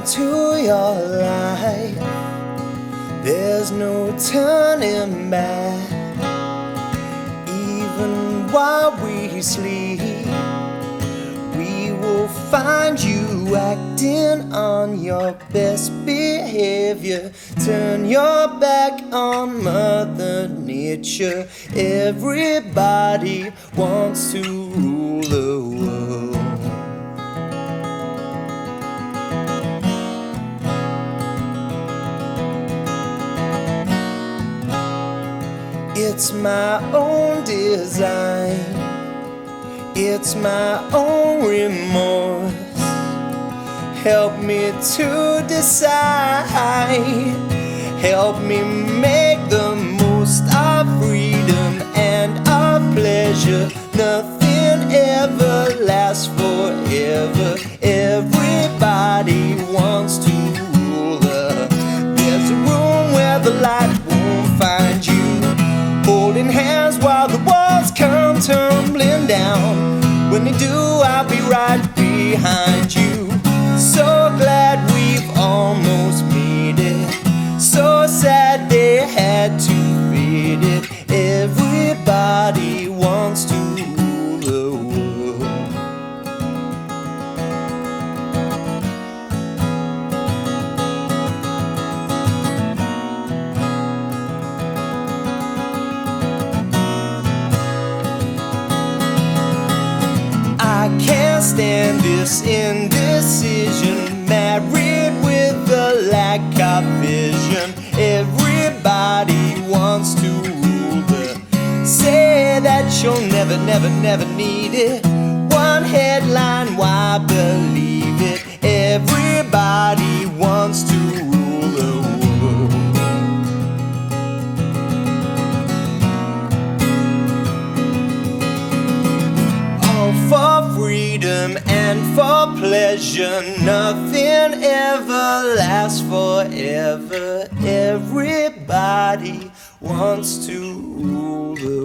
into your life. There's no turning back. Even while we sleep, we will find you acting on your best behavior. Turn your back on Mother Nature. Everybody wants to rule the world. It's my own design. It's my own remorse. Help me to decide. Help me make the most of freedom and of pleasure. Nothing ever lasts forever. Everybody When they do, I'll be right behind you. Vision. Everybody wants to rule the. Say that you'll never, never, never need it. One headline, why believe pleasure. Nothing ever lasts forever. Everybody wants to rule the.